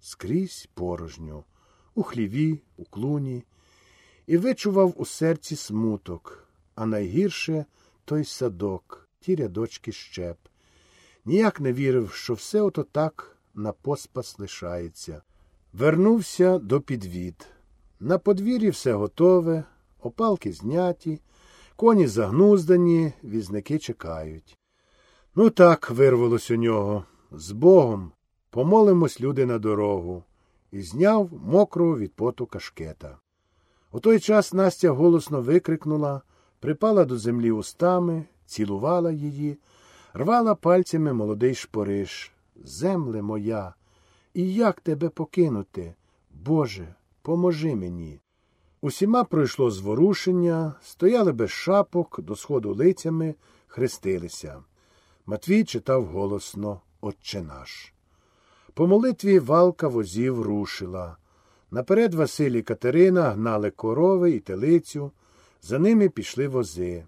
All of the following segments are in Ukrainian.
скрізь порожньо, у хліві, у клуні, і вичував у серці смуток, а найгірше той садок, ті рядочки щеп. Ніяк не вірив, що все ото так на поспас лишається. Вернувся до підвід. На подвір'ї все готове, опалки зняті, коні загнуздані, візники чекають. Ну так вирвалось у нього. З Богом помолимось люди на дорогу, і зняв мокрого від поту кашкета. У той час Настя голосно викрикнула, припала до землі устами, цілувала її, рвала пальцями молодий шпориш. Земле моя, і як тебе покинути? Боже, поможи мені. Усіма пройшло зворушення, стояли без шапок, до сходу лицями, хрестилися. Матвій читав голосно Отче наш. По молитві валка возів рушила. Наперед Василь і Катерина гнали корови і телицю, за ними пішли вози.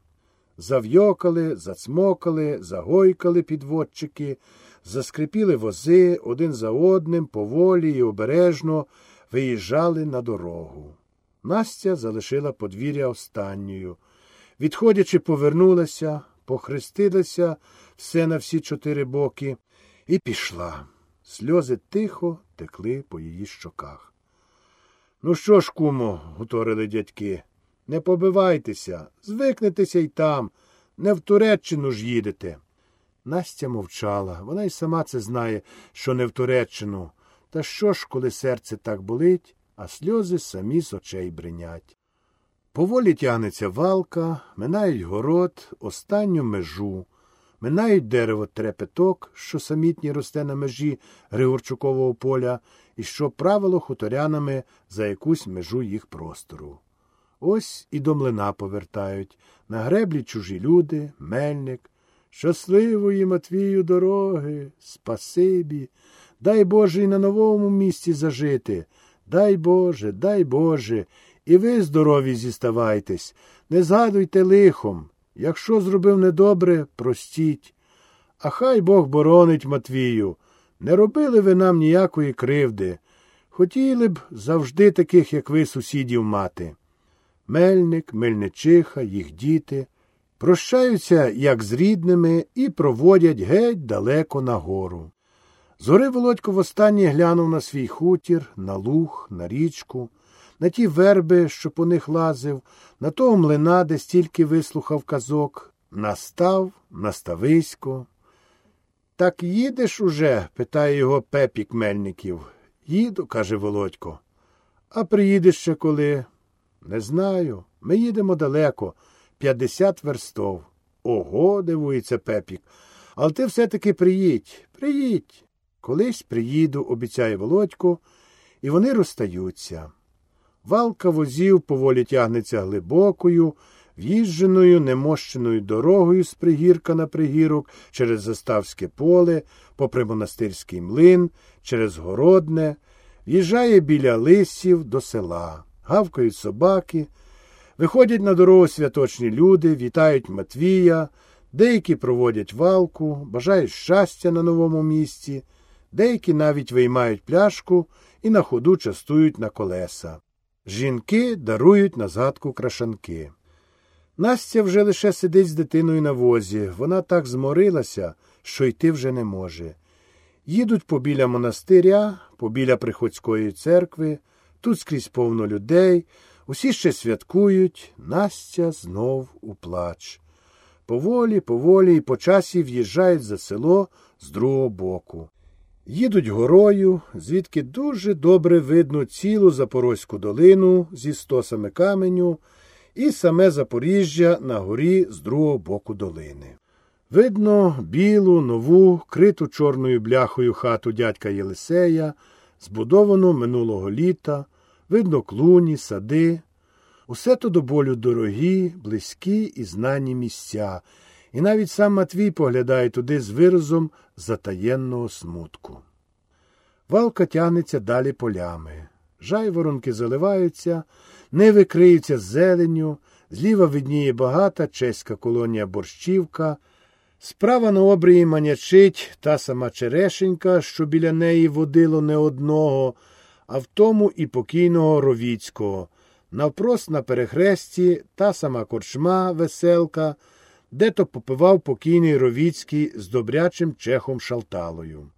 Зав'йокали, зацмокали, загойкали підводчики, заскрипіли вози один за одним, поволі і обережно виїжджали на дорогу. Настя залишила подвір'я останньою. Відходячи, повернулася, похрестилася все на всі чотири боки і пішла. Сльози тихо текли по її щоках. Ну що ж, кумо, гуторили дядьки, не побивайтеся, звикнетеся й там, не в Туреччину ж їдете. Настя мовчала, вона й сама це знає, що не в Туреччину. Та що ж, коли серце так болить, а сльози самі з очей бринять. Поволі тягнеться валка, минають город, останню межу, минають дерево трепеток, що самітні росте на межі Григорчукового поля, і що правило хуторянами за якусь межу їх простору. Ось і до млина повертають, на греблі чужі люди, мельник. Щасливої Матвію дороги, спасибі, дай Боже і на новому місці зажити. Дай Боже, дай Боже, і ви здорові зіставайтесь, не згадуйте лихом. Якщо зробив недобре, простіть. А хай Бог боронить Матвію. Не робили ви нам ніякої кривди. Хотіли б завжди таких, як ви, сусідів мати. Мельник, мельничиха, їх діти прощаються, як з рідними, і проводять геть далеко на гору. Зори Володько востаннє глянув на свій хутір, на луг, на річку, на ті верби, що по них лазив, на того млина, де стільки вислухав казок, настав, настависько. Так їдеш уже? питає його пепік Мельників. Їду, каже Володько. А приїдеш ще коли? Не знаю. Ми їдемо далеко, п'ятдесят верстов. Ого, дивується пепік. Але ти все-таки приїдь, приїдь. Колись приїду, обіцяє Володько, і вони розстаються. Валка возів поволі тягнеться глибокою, в'їждженою, немощеною дорогою з пригірка на пригірок, через заставське поле, попри монастирський млин, через городне, в'їжджає біля лисів до села, гавкають собаки, виходять на дорогу святочні люди, вітають Матвія, деякі проводять валку, бажають щастя на новому місці, деякі навіть виймають пляшку і на ходу частують на колеса. Жінки дарують на згадку крашанки. Настя вже лише сидить з дитиною на возі. Вона так зморилася, що йти вже не може. Їдуть побіля монастиря, побіля приходської церкви, тут скрізь повно людей, усі ще святкують, Настя знов у плач. Поволі, поволі і по часі в'їжджають за село з другого боку. Їдуть горою, звідки дуже добре видно цілу Запорозьку долину зі стосами каменю і саме Запоріжжя на горі з другого боку долини. Видно білу, нову, криту чорною бляхою хату дядька Єлисея, збудовану минулого літа, видно клуні, сади. Усе то до болю дорогі, близькі і знані місця, і навіть сам Матвій поглядає туди з виразом затаєнного смутку. Валка тягнеться далі полями. Жайворонки заливаються, ниви криються з зеленню, зліва видніє багата чеська колонія борщівка, Справа на обрії манячить та сама черешенька, що біля неї водило не одного, а в тому і покійного Ровіцького. Навпрост на перехресті та сама корчма веселка, де то попивав покійний Ровіцький з добрячим чехом Шалталою.